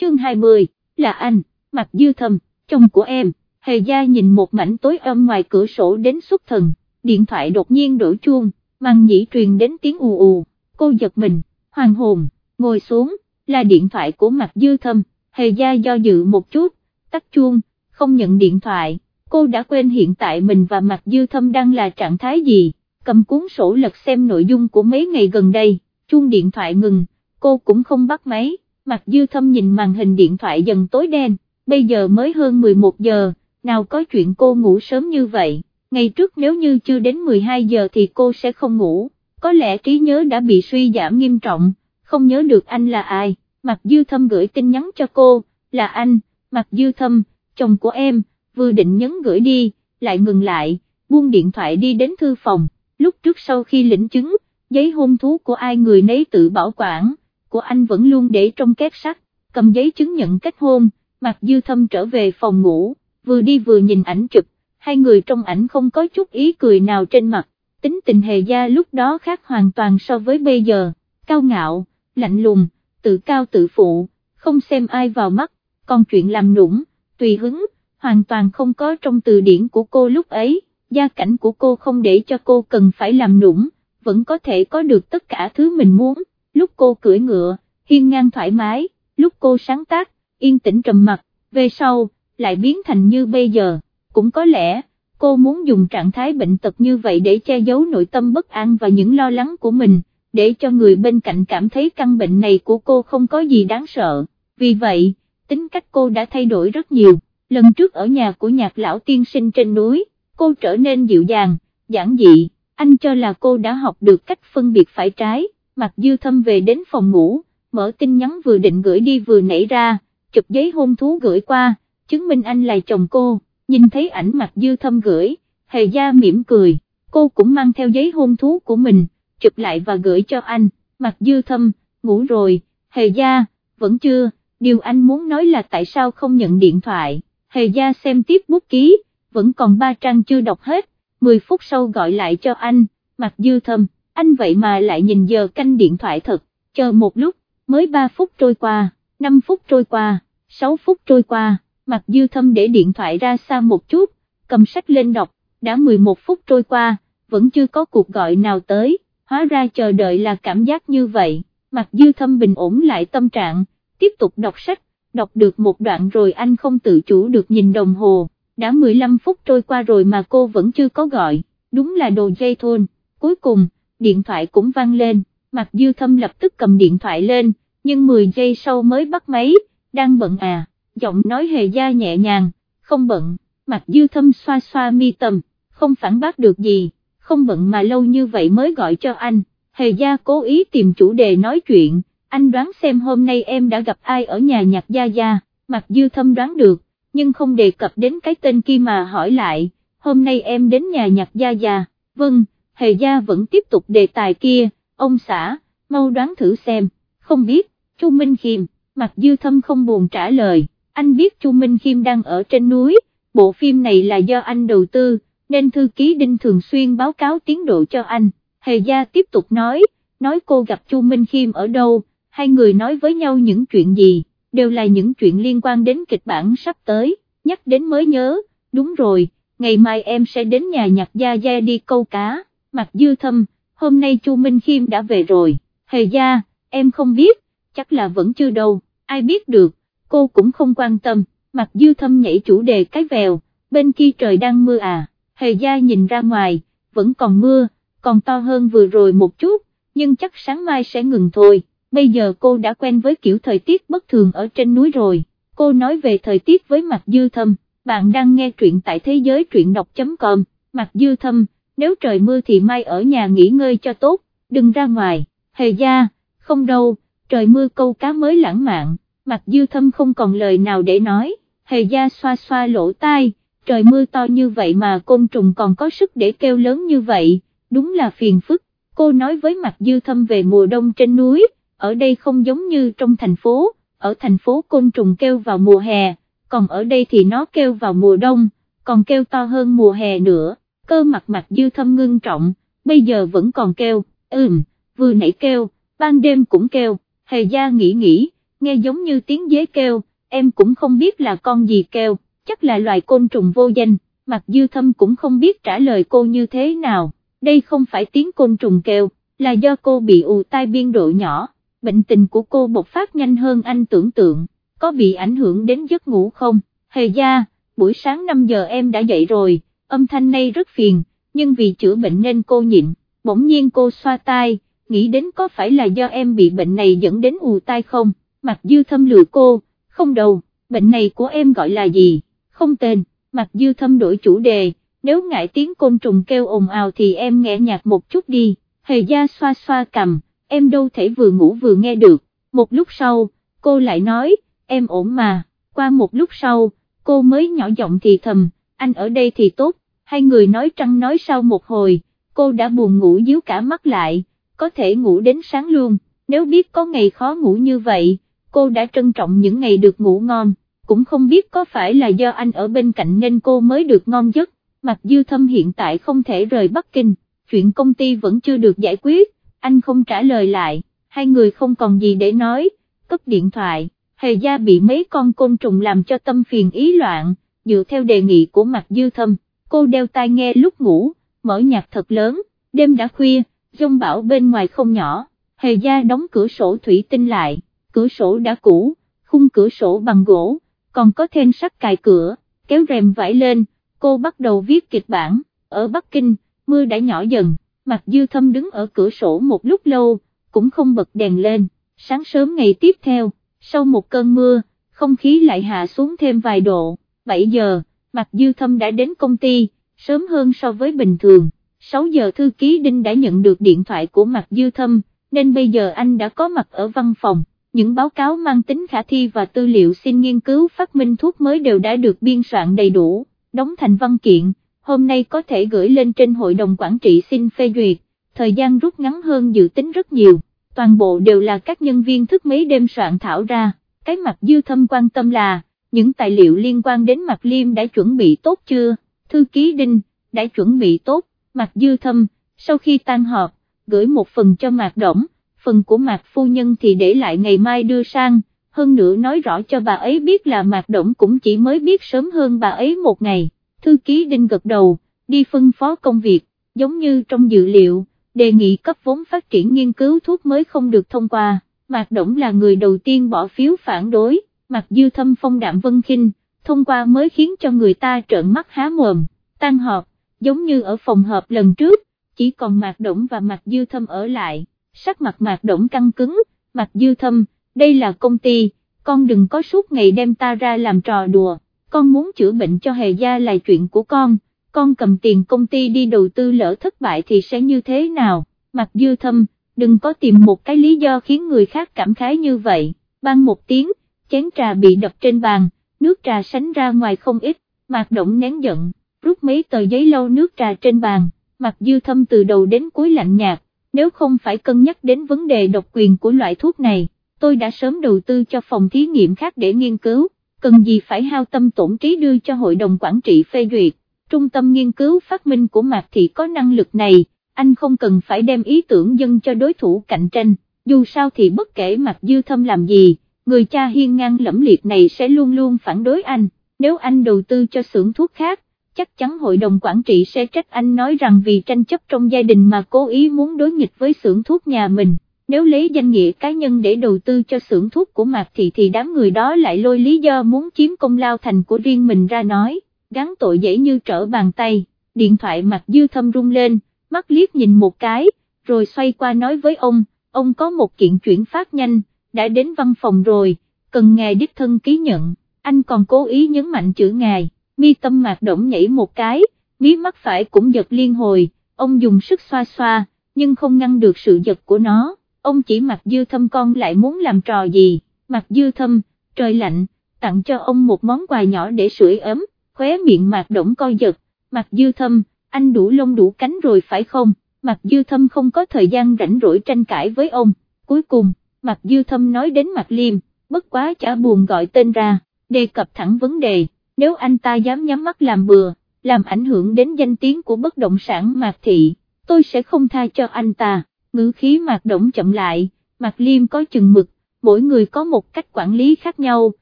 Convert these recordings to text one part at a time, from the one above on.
chương 20, là anh, mặt dư thầm, chồng của em, hề gia nhìn một mảnh tối âm ngoài cửa sổ đến xuất thần, điện thoại đột nhiên đổ chuông, màn nhĩ truyền đến tiếng ù ù, cô giật mình, hoàng hồn, ngồi xuống, là điện thoại của mặt dư thâm, hề gia do dự một chút, tắt chuông, không nhận điện thoại, cô đã quên hiện tại mình và mặt dư thâm đang là trạng thái gì, cầm cuốn sổ lật xem nội dung của mấy ngày gần đây, chuông điện thoại ngừng, cô cũng không bắt máy, mặt dư thâm nhìn màn hình điện thoại dần tối đen, bây giờ mới hơn 11 giờ, nào có chuyện cô ngủ sớm như vậy, ngày trước nếu như chưa đến 12 giờ thì cô sẽ không ngủ, có lẽ trí nhớ đã bị suy giảm nghiêm trọng, không nhớ được anh là ai, mặt dư thâm gửi tin nhắn cho cô, là anh, mặt dư thâm, chồng của em, vừa định nhấn gửi đi, lại ngừng lại, buông điện thoại đi đến thư phòng, lúc trước sau khi lĩnh chứng, giấy hôn thú của ai người nấy tự bảo quản, của anh vẫn luôn để trong két sắt, cầm giấy chứng nhận kết hôn, Mạc dư thâm trở về phòng ngủ, vừa đi vừa nhìn ảnh chụp, hai người trong ảnh không có chút ý cười nào trên mặt, tính tình hề gia lúc đó khác hoàn toàn so với bây giờ, cao ngạo, lạnh lùng, tự cao tự phụ, không xem ai vào mắt, còn chuyện làm nũng, tùy hứng, hoàn toàn không có trong từ điển của cô lúc ấy, gia cảnh của cô không để cho cô cần phải làm nũng, vẫn có thể có được tất cả thứ mình muốn, lúc cô cưỡi ngựa, hiên ngang thoải mái, lúc cô sáng tác, yên tĩnh trầm mặc, về sau, lại biến thành như bây giờ, cũng có lẽ, cô muốn dùng trạng thái bệnh tật như vậy để che giấu nội tâm bất an và những lo lắng của mình, để cho người bên cạnh cảm thấy căn bệnh này của cô không có gì đáng sợ, vì vậy, tính cách cô đã thay đổi rất nhiều, lần trước ở nhà của nhạc lão tiên sinh trên núi, cô trở nên dịu dàng, giản dị, anh cho là cô đã học được cách phân biệt phải trái, mặt dư thâm về đến phòng ngủ, mở tin nhắn vừa định gửi đi vừa nảy ra, chụp giấy hôn thú gửi qua, chứng minh anh là chồng cô, nhìn thấy ảnh mặt dư thâm gửi, hề gia mỉm cười, cô cũng mang theo giấy hôn thú của mình, chụp lại và gửi cho anh, mặt dư thâm, ngủ rồi, hề gia, vẫn chưa, điều anh muốn nói là tại sao không nhận điện thoại, hề gia xem tiếp bút ký, vẫn còn ba trang chưa đọc hết, 10 phút sau gọi lại cho anh, mặt dư thâm, anh vậy mà lại nhìn giờ canh điện thoại thật, chờ một lúc, mới 3 phút trôi qua, 5 phút trôi qua, 6 phút trôi qua, mặc dư thâm để điện thoại ra xa một chút, cầm sách lên đọc, đã 11 phút trôi qua, vẫn chưa có cuộc gọi nào tới, hóa ra chờ đợi là cảm giác như vậy, mặc dư thâm bình ổn lại tâm trạng, tiếp tục đọc sách, đọc được một đoạn rồi anh không tự chủ được nhìn đồng hồ, đã 15 phút trôi qua rồi mà cô vẫn chưa có gọi, đúng là đồ dây thôn, cuối cùng, điện thoại cũng vang lên, mặt dư thâm lập tức cầm điện thoại lên, nhưng 10 giây sau mới bắt máy, đang bận à, giọng nói hề gia nhẹ nhàng, không bận, mặt dư thâm xoa xoa mi tầm, không phản bác được gì, không bận mà lâu như vậy mới gọi cho anh, hề gia cố ý tìm chủ đề nói chuyện, anh đoán xem hôm nay em đã gặp ai ở nhà nhạc gia gia, mặt dư thâm đoán được, nhưng không đề cập đến cái tên kia mà hỏi lại, hôm nay em đến nhà nhạc gia gia, vâng, hề gia vẫn tiếp tục đề tài kia, ông xã, mau đoán thử xem, không biết, Chu Minh Khiêm, mặt dư thâm không buồn trả lời, anh biết Chu Minh Khiêm đang ở trên núi, bộ phim này là do anh đầu tư, nên thư ký Đinh thường xuyên báo cáo tiến độ cho anh, hề gia tiếp tục nói, nói cô gặp Chu Minh Khiêm ở đâu, hai người nói với nhau những chuyện gì, đều là những chuyện liên quan đến kịch bản sắp tới, nhắc đến mới nhớ, đúng rồi, ngày mai em sẽ đến nhà nhạc gia gia đi câu cá, mặt dư thâm, hôm nay Chu Minh Khiêm đã về rồi, hề gia, em không biết, chắc là vẫn chưa đâu, ai biết được, cô cũng không quan tâm, mặt dư thâm nhảy chủ đề cái vèo, bên kia trời đang mưa à, hề gia nhìn ra ngoài, vẫn còn mưa, còn to hơn vừa rồi một chút, nhưng chắc sáng mai sẽ ngừng thôi, bây giờ cô đã quen với kiểu thời tiết bất thường ở trên núi rồi, cô nói về thời tiết với mặt dư thâm, bạn đang nghe truyện tại thế giới truyện đọc.com, mặt dư thâm, nếu trời mưa thì mai ở nhà nghỉ ngơi cho tốt, đừng ra ngoài, hề gia, không đâu, trời mưa câu cá mới lãng mạn, mặt dư thâm không còn lời nào để nói, hề gia xoa xoa lỗ tai, trời mưa to như vậy mà côn trùng còn có sức để kêu lớn như vậy, đúng là phiền phức, cô nói với mặt dư thâm về mùa đông trên núi, ở đây không giống như trong thành phố, ở thành phố côn trùng kêu vào mùa hè, còn ở đây thì nó kêu vào mùa đông, còn kêu to hơn mùa hè nữa, cơ mặt mặt dư thâm ngưng trọng, bây giờ vẫn còn kêu, ừm, vừa nãy kêu, ban đêm cũng kêu, hề gia nghĩ nghĩ, nghe giống như tiếng dế kêu, em cũng không biết là con gì kêu, chắc là loài côn trùng vô danh, mặt Dư Thâm cũng không biết trả lời cô như thế nào, đây không phải tiếng côn trùng kêu, là do cô bị ù tai biên độ nhỏ, bệnh tình của cô bộc phát nhanh hơn anh tưởng tượng, có bị ảnh hưởng đến giấc ngủ không, hề gia, buổi sáng 5 giờ em đã dậy rồi, âm thanh này rất phiền, nhưng vì chữa bệnh nên cô nhịn, bỗng nhiên cô xoa tai, nghĩ đến có phải là do em bị bệnh này dẫn đến ù tai không, Mạc Dư Thâm lừa cô, không đâu, bệnh này của em gọi là gì, không tên, Mạc Dư Thâm đổi chủ đề, nếu ngại tiếng côn trùng kêu ồn ào thì em nghe nhạc một chút đi, hề gia xoa xoa cầm, em đâu thể vừa ngủ vừa nghe được, một lúc sau, cô lại nói, em ổn mà, qua một lúc sau, cô mới nhỏ giọng thì thầm, anh ở đây thì tốt, hai người nói trăng nói sau một hồi, cô đã buồn ngủ díu cả mắt lại, có thể ngủ đến sáng luôn, nếu biết có ngày khó ngủ như vậy, cô đã trân trọng những ngày được ngủ ngon, cũng không biết có phải là do anh ở bên cạnh nên cô mới được ngon giấc, mặc dư thâm hiện tại không thể rời Bắc Kinh, chuyện công ty vẫn chưa được giải quyết, anh không trả lời lại, hai người không còn gì để nói, cấp điện thoại, hề gia bị mấy con côn trùng làm cho tâm phiền ý loạn, dựa theo đề nghị của mặt dư thâm, cô đeo tai nghe lúc ngủ, mở nhạc thật lớn, đêm đã khuya, dông bão bên ngoài không nhỏ, hề gia đóng cửa sổ thủy tinh lại, cửa sổ đã cũ, khung cửa sổ bằng gỗ, còn có thêm sắt cài cửa, kéo rèm vải lên, cô bắt đầu viết kịch bản, ở Bắc Kinh, mưa đã nhỏ dần, mặt dư thâm đứng ở cửa sổ một lúc lâu, cũng không bật đèn lên, sáng sớm ngày tiếp theo, sau một cơn mưa, không khí lại hạ xuống thêm vài độ, 7 giờ, Mạc dư thâm đã đến công ty, sớm hơn so với bình thường, 6 giờ thư ký Đinh đã nhận được điện thoại của Mạc dư thâm, nên bây giờ anh đã có mặt ở văn phòng, những báo cáo mang tính khả thi và tư liệu xin nghiên cứu phát minh thuốc mới đều đã được biên soạn đầy đủ, đóng thành văn kiện, hôm nay có thể gửi lên trên hội đồng quản trị xin phê duyệt, thời gian rút ngắn hơn dự tính rất nhiều, toàn bộ đều là các nhân viên thức mấy đêm soạn thảo ra, cái Mạc dư thâm quan tâm là, những tài liệu liên quan đến mặt liêm đã chuẩn bị tốt chưa, thư ký đinh, đã chuẩn bị tốt, mặt dư thâm, sau khi tan họp, gửi một phần cho mạc Đổng, phần của mạc phu nhân thì để lại ngày mai đưa sang, hơn nữa nói rõ cho bà ấy biết là mạc Đổng cũng chỉ mới biết sớm hơn bà ấy một ngày, thư ký đinh gật đầu, đi phân phó công việc, giống như trong dự liệu, đề nghị cấp vốn phát triển nghiên cứu thuốc mới không được thông qua, mạc Đổng là người đầu tiên bỏ phiếu phản đối, mặt dư thâm phong đạm vân khinh, thông qua mới khiến cho người ta trợn mắt há mồm, tan họp, giống như ở phòng họp lần trước, chỉ còn mạc động và mặt dư thâm ở lại sắc mặt mạc động căng cứng, mặt dư thâm, đây là công ty, con đừng có suốt ngày đem ta ra làm trò đùa, con muốn chữa bệnh cho hề gia là chuyện của con, con cầm tiền công ty đi đầu tư lỡ thất bại thì sẽ như thế nào, mặt dư thâm, đừng có tìm một cái lý do khiến người khác cảm khái như vậy, ban một tiếng, chén trà bị đập trên bàn, nước trà sánh ra ngoài không ít, mạc động nén giận, rút mấy tờ giấy lau nước trà trên bàn, Mặc dư thâm từ đầu đến cuối lạnh nhạt, nếu không phải cân nhắc đến vấn đề độc quyền của loại thuốc này, tôi đã sớm đầu tư cho phòng thí nghiệm khác để nghiên cứu, cần gì phải hao tâm tổn trí đưa cho hội đồng quản trị phê duyệt, trung tâm nghiên cứu phát minh của Mạc Thị có năng lực này, anh không cần phải đem ý tưởng dân cho đối thủ cạnh tranh, dù sao thì bất kể Mạc Dư Thâm làm gì, người cha hiên ngang lẫm liệt này sẽ luôn luôn phản đối anh, nếu anh đầu tư cho xưởng thuốc khác, chắc chắn hội đồng quản trị sẽ trách anh nói rằng vì tranh chấp trong gia đình mà cố ý muốn đối nghịch với xưởng thuốc nhà mình, nếu lấy danh nghĩa cá nhân để đầu tư cho xưởng thuốc của Mạc Thị thì đám người đó lại lôi lý do muốn chiếm công lao thành của riêng mình ra nói, gắn tội dễ như trở bàn tay, điện thoại Mạc Dư Thâm rung lên, mắt liếc nhìn một cái, rồi xoay qua nói với ông, ông có một kiện chuyển phát nhanh, đã đến văn phòng rồi, cần ngài đích thân ký nhận, anh còn cố ý nhấn mạnh chữ ngài. Mi tâm mạc động nhảy một cái, mí mắt phải cũng giật liên hồi, ông dùng sức xoa xoa, nhưng không ngăn được sự giật của nó, ông chỉ mặc dư thâm con lại muốn làm trò gì, mặc dư thâm, trời lạnh, tặng cho ông một món quà nhỏ để sưởi ấm, khóe miệng mạc động coi giật, mặc dư thâm, anh đủ lông đủ cánh rồi phải không, mặc dư thâm không có thời gian rảnh rỗi tranh cãi với ông, cuối cùng, Mạc dư thâm nói đến mặt liêm, bất quá chả buồn gọi tên ra, đề cập thẳng vấn đề nếu anh ta dám nhắm mắt làm bừa, làm ảnh hưởng đến danh tiếng của bất động sản Mạc Thị, tôi sẽ không tha cho anh ta, ngữ khí Mạc Động chậm lại, Mạc Liêm có chừng mực, mỗi người có một cách quản lý khác nhau,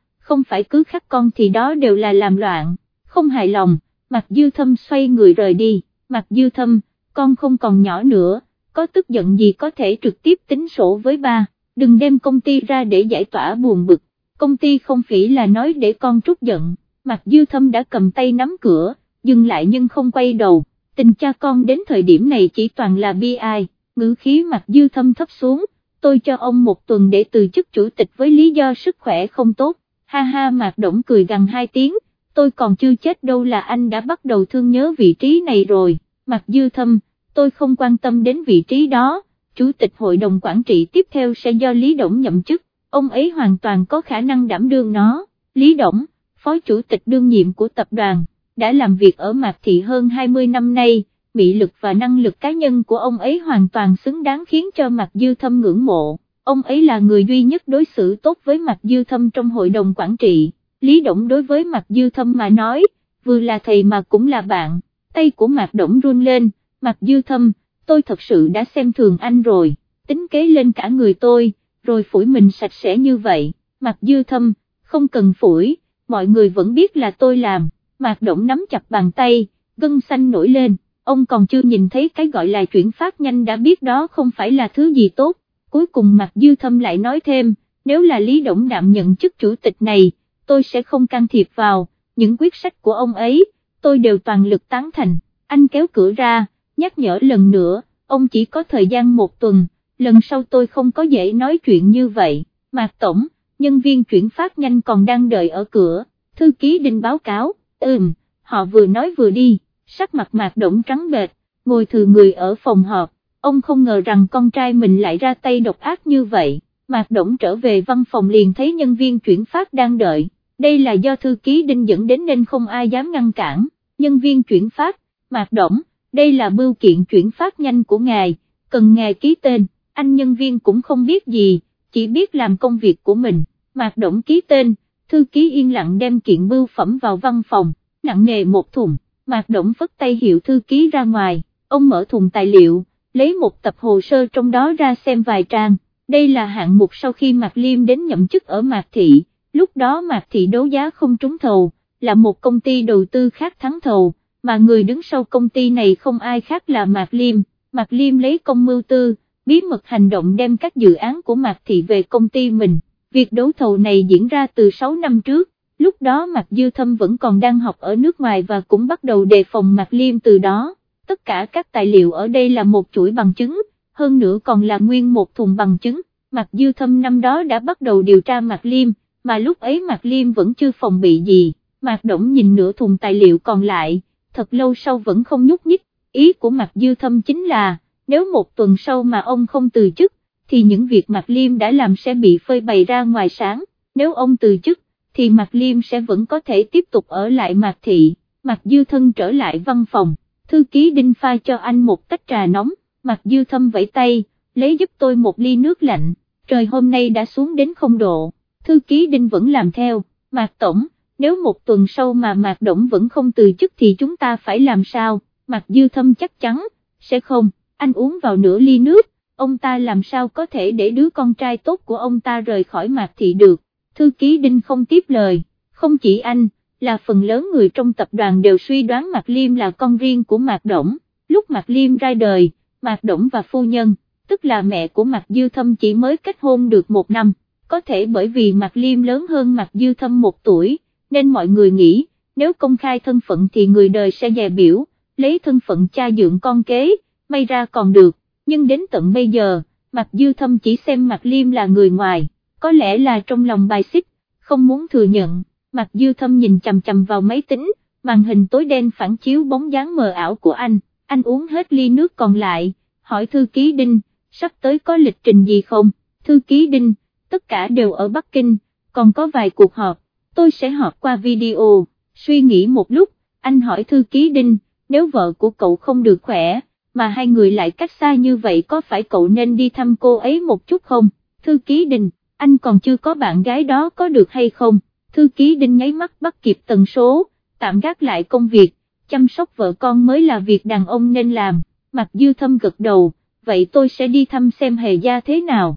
không phải cứ khắc con thì đó đều là làm loạn, không hài lòng, Mạc Dư Thâm xoay người rời đi, Mạc Dư Thâm, con không còn nhỏ nữa, có tức giận gì có thể trực tiếp tính sổ với ba, đừng đem công ty ra để giải tỏa buồn bực, công ty không phỉ là nói để con trút giận, mặt Dư Thâm đã cầm tay nắm cửa, dừng lại nhưng không quay đầu, tình cha con đến thời điểm này chỉ toàn là bi ai, ngữ khí mặt Dư Thâm thấp xuống, tôi cho ông một tuần để từ chức chủ tịch với lý do sức khỏe không tốt, ha ha Mạc Động cười gần hai tiếng, tôi còn chưa chết đâu là anh đã bắt đầu thương nhớ vị trí này rồi, mặt Dư Thâm, tôi không quan tâm đến vị trí đó, chủ tịch hội đồng quản trị tiếp theo sẽ do Lý Động nhậm chức, ông ấy hoàn toàn có khả năng đảm đương nó, Lý Động, phó chủ tịch đương nhiệm của tập đoàn, đã làm việc ở Mạc Thị hơn 20 năm nay, mị lực và năng lực cá nhân của ông ấy hoàn toàn xứng đáng khiến cho Mạc Dư Thâm ngưỡng mộ, ông ấy là người duy nhất đối xử tốt với Mạc Dư Thâm trong hội đồng quản trị, Lý Động đối với Mạc Dư Thâm mà nói, vừa là thầy mà cũng là bạn, tay của Mạc Động run lên, Mạc Dư Thâm, tôi thật sự đã xem thường anh rồi, tính kế lên cả người tôi, rồi phủi mình sạch sẽ như vậy, mặt Dư Thâm, không cần phủi, mọi người vẫn biết là tôi làm, Mạc Động nắm chặt bàn tay, gân xanh nổi lên, ông còn chưa nhìn thấy cái gọi là chuyển phát nhanh đã biết đó không phải là thứ gì tốt, cuối cùng Mạc Dư Thâm lại nói thêm, nếu là Lý Động Đạm nhận chức chủ tịch này, tôi sẽ không can thiệp vào, những quyết sách của ông ấy, tôi đều toàn lực tán thành, anh kéo cửa ra, nhắc nhở lần nữa, ông chỉ có thời gian một tuần, lần sau tôi không có dễ nói chuyện như vậy, Mạc Tổng, nhân viên chuyển phát nhanh còn đang đợi ở cửa, thư ký đinh báo cáo, ừm, họ vừa nói vừa đi, sắc mặt Mạc Động trắng bệt, ngồi thừa người ở phòng họp, ông không ngờ rằng con trai mình lại ra tay độc ác như vậy, Mạc Động trở về văn phòng liền thấy nhân viên chuyển phát đang đợi, đây là do thư ký đinh dẫn đến nên không ai dám ngăn cản, nhân viên chuyển phát, Mạc Động, đây là bưu kiện chuyển phát nhanh của ngài, cần ngài ký tên, anh nhân viên cũng không biết gì, chỉ biết làm công việc của mình, Mạc Động ký tên, thư ký yên lặng đem kiện bưu phẩm vào văn phòng, nặng nề một thùng, Mạc Động phất tay hiệu thư ký ra ngoài, ông mở thùng tài liệu, lấy một tập hồ sơ trong đó ra xem vài trang, đây là hạng mục sau khi Mạc Liêm đến nhậm chức ở Mạc Thị, lúc đó Mạc Thị đấu giá không trúng thầu, là một công ty đầu tư khác thắng thầu, mà người đứng sau công ty này không ai khác là Mạc Liêm, Mạc Liêm lấy công mưu tư, bí mật hành động đem các dự án của Mạc Thị về công ty mình, việc đấu thầu này diễn ra từ 6 năm trước, lúc đó Mạc Dư Thâm vẫn còn đang học ở nước ngoài và cũng bắt đầu đề phòng Mạc Liêm từ đó, tất cả các tài liệu ở đây là một chuỗi bằng chứng, hơn nữa còn là nguyên một thùng bằng chứng, Mạc Dư Thâm năm đó đã bắt đầu điều tra Mạc Liêm, mà lúc ấy Mạc Liêm vẫn chưa phòng bị gì, Mạc Động nhìn nửa thùng tài liệu còn lại, thật lâu sau vẫn không nhúc nhích, ý của Mạc Dư Thâm chính là, nếu một tuần sau mà ông không từ chức, thì những việc Mạc Liêm đã làm sẽ bị phơi bày ra ngoài sáng, nếu ông từ chức, thì Mạc Liêm sẽ vẫn có thể tiếp tục ở lại Mạc Thị, Mạc Dư Thân trở lại văn phòng, thư ký Đinh pha cho anh một tách trà nóng, Mạc Dư Thâm vẫy tay, lấy giúp tôi một ly nước lạnh, trời hôm nay đã xuống đến không độ, thư ký Đinh vẫn làm theo, Mạc Tổng, nếu một tuần sau mà Mạc Động vẫn không từ chức thì chúng ta phải làm sao, Mạc Dư Thâm chắc chắn, sẽ không, anh uống vào nửa ly nước, ông ta làm sao có thể để đứa con trai tốt của ông ta rời khỏi Mạc Thị được, thư ký Đinh không tiếp lời, không chỉ anh, là phần lớn người trong tập đoàn đều suy đoán Mạc Liêm là con riêng của Mạc Động, lúc Mạc Liêm ra đời, Mạc Động và phu nhân, tức là mẹ của Mạc Dư Thâm chỉ mới kết hôn được một năm, có thể bởi vì Mạc Liêm lớn hơn Mạc Dư Thâm một tuổi, nên mọi người nghĩ, nếu công khai thân phận thì người đời sẽ dè biểu, lấy thân phận cha dưỡng con kế, may ra còn được, nhưng đến tận bây giờ, Mạc Dư Thâm chỉ xem Mạc Liêm là người ngoài, có lẽ là trong lòng bài xích, không muốn thừa nhận, Mạc Dư Thâm nhìn chầm chầm vào máy tính, màn hình tối đen phản chiếu bóng dáng mờ ảo của anh, anh uống hết ly nước còn lại, hỏi thư ký Đinh, sắp tới có lịch trình gì không, thư ký Đinh, tất cả đều ở Bắc Kinh, còn có vài cuộc họp, tôi sẽ họp qua video, suy nghĩ một lúc, anh hỏi thư ký Đinh, nếu vợ của cậu không được khỏe, mà hai người lại cách xa như vậy có phải cậu nên đi thăm cô ấy một chút không, thư ký Đinh, anh còn chưa có bạn gái đó có được hay không, thư ký Đinh nháy mắt bắt kịp tần số, tạm gác lại công việc, chăm sóc vợ con mới là việc đàn ông nên làm, mặc dư thâm gật đầu, vậy tôi sẽ đi thăm xem hề gia thế nào.